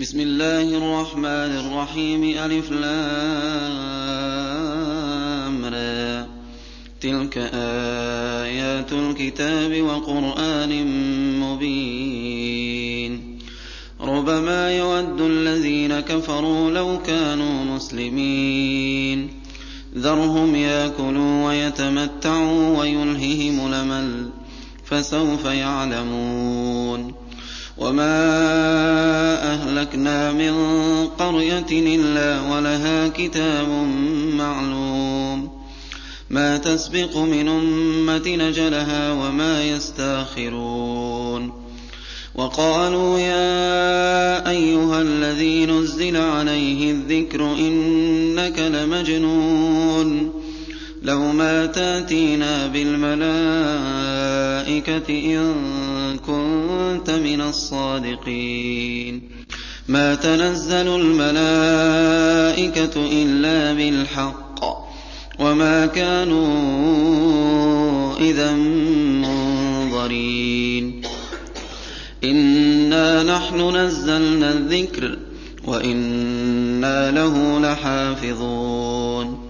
بسم الله الرحمن الرحيم ألف لام را. تلك آيات الكتاب وقرآن مبين. ربما يود الذين كفروا لو كانوا مسلمين. ذرهم ياكلوا ويتمتعوا ويلههم الأمل فسوف يعلمون. وما أهلكنا من قرية إلا ولها كتاب معلوم ما تسبق من أمة نجلها وما يستاخرون وقالوا يا أيها الذي نزل عليه الذكر إنك لمجنون لو ما تأتينا بالملائكة إن كنت من الصادقين. ما تنزل الملائكة إلا بالحق. وما كانوا إذا منظرين. إنا نحن نزلنا الذكر وإنا له لحافظون.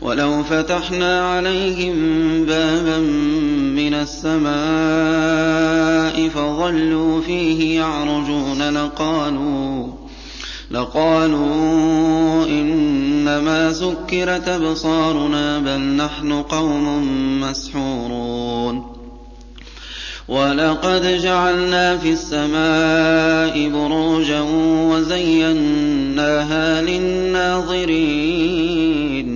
وَلَوْ فَتَحْنَا عَلَيْهِم بَابًا مِّنَ السَّمَاءِ فَظَلُّوا فِيهِ يَعْرُجُونَ لَقَالُوا لقالوا إنما سكرت أبصارنا بل نحن قوم مسحورون. ولقد جعلنا في السماء بروجا وزيناها للناظرين.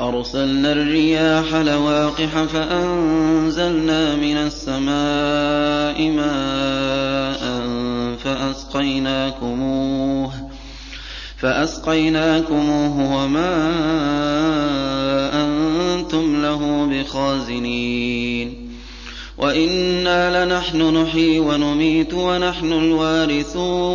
وَأَرْسَلْنَا الرِّيَاحَ لَوَاقِحَ فَأَنزَلْنَا مِنَ السَّمَاءِ مَاءً فَأَسْقَيْنَاكُمُوهُ وَمَا أَنتُمْ لَهُ بِخَازِنِينَ وَإِنَّا لَنَحْنُ نُحْيِي وَنُمِيتُ وَنَحْنُ الْوَارِثُونَ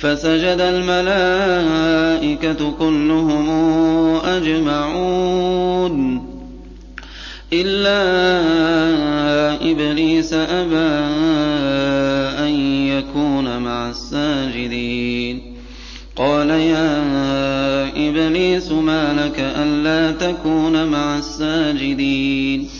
فَسَجَدَ الْمَلَائِكَةُ كُلُّهُمْ أَجْمَعُونَ. إِلَّا إِبْلِيسَ أَبَىٰ أَن يَكُونَ مَعَ السَّاجِدِينَ. قَالَ يَا إِبْلِيسُ مَا لَكَ أَلَّا تَكُونَ مَعَ السَّاجِدِينَ.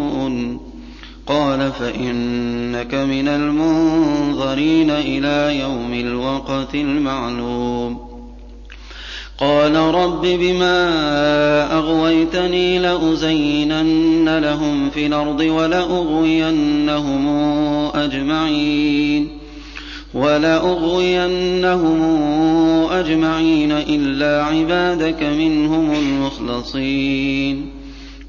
قال فإنك من المنظرين إلى يوم الوقت المعلوم. قال رب بما أغويتني لأزينن لهم في الأرض ولأغوينهم أجمعين. ولأغوينهم أجمعين إلا عبادك منهم المخلصين.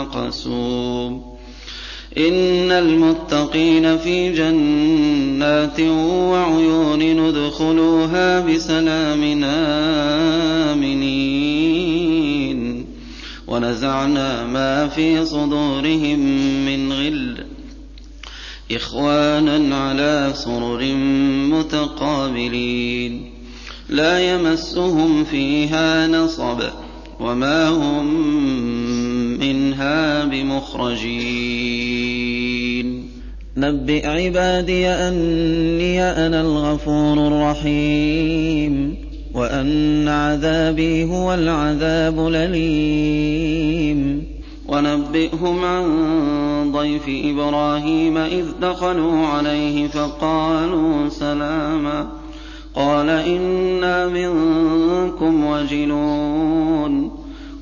مقسوم. إن المتقين في جنات وعيون ندخلوها بسلام آمنين. ونزعنا ما في صدورهم من غل. إخوانا على سرر متقابلين. لا يمسهم فيها نصب. وما هم منها بمخرجين. نبئ عبادي أني أنا الغفور الرحيم وأن عذابي هو العذاب الأليم. ونبئهم عن ضيف إبراهيم إذ دخلوا عليه فقالوا سلاما قال إنا منكم وجلون.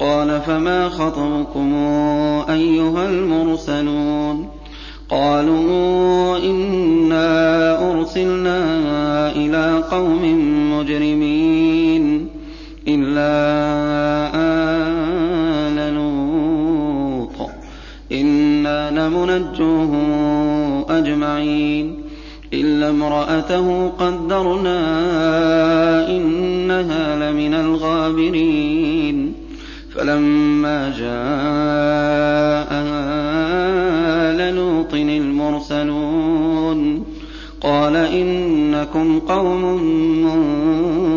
قال فما خطبكم أيها المرسلون قالوا إنا أرسلنا إلى قوم مجرمين إلا آل لوط. إنا لمنجوهم أجمعين. إلا امرأته قدرنا إنها لمن الغابرين. فلما جاء آل لوط المرسلون قال إنكم قوم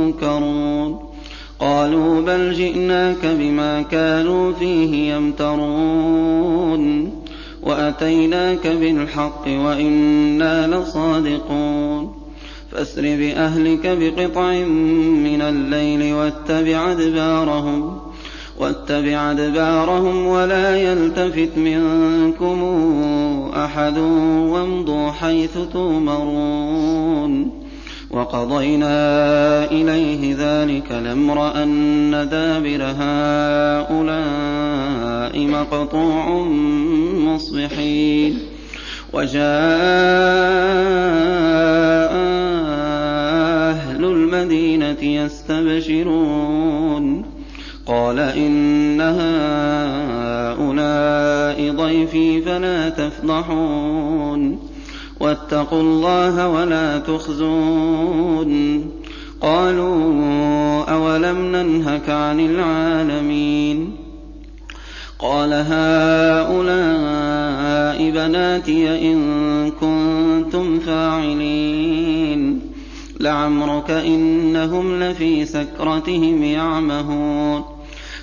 منكرون. قالوا بل جئناك بما كانوا فيه يمترون. وأتيناك بالحق وإنا لصادقون. فأسر بأهلك بقطع من الليل واتبع أدبارهم. واتبع أدبارهم ولا يلتفت منكم أحد وامضوا حيث تؤمرون. وقضينا إليه ذلك الأمر أن دابر هؤلاء مقطوع مصبحين. وجاء أهل المدينة يستبشرون. قال إن هؤلاء ضيفي فلا تفضحون واتقوا الله ولا تخزون قالوا أولم ننهك عن العالمين قال هؤلاء بناتي إن كنتم فاعلين لعمرك إنهم لفي سكرتهم يعمهون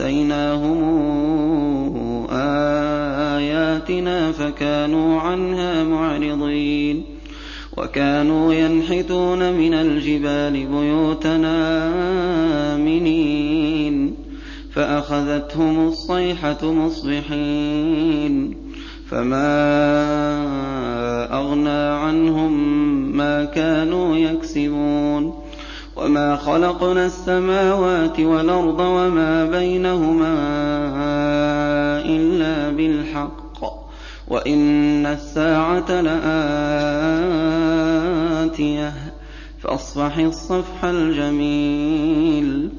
وآتيناهم آياتنا فكانوا عنها معرضين وكانوا ينحتون من الجبال بيوتنا آمنين فأخذتهم الصيحة مصبحين فما أغنى عنهم ما كانوا يكسبون وما خلقنا السماوات والأرض وما بينهما إلا بالحق وإن الساعة لآتية فاصفح الصفح الجميل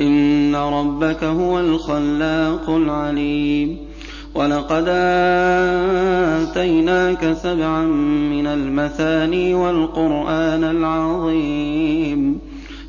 إن ربك هو الخلاق العليم ولقد آتيناك سبعا من المثاني والقرآن العظيم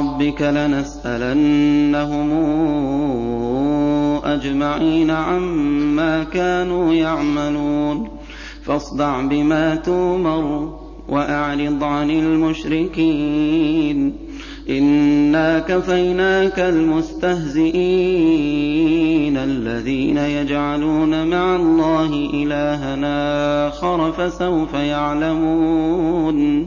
فوربك لنسألنهم أجمعين عما كانوا يعملون. فاصدع بما تومر وأعرض عن المشركين. إنا كفيناك المستهزئين الذين يجعلون مع الله إلهنا آخر فسوف يعلمون.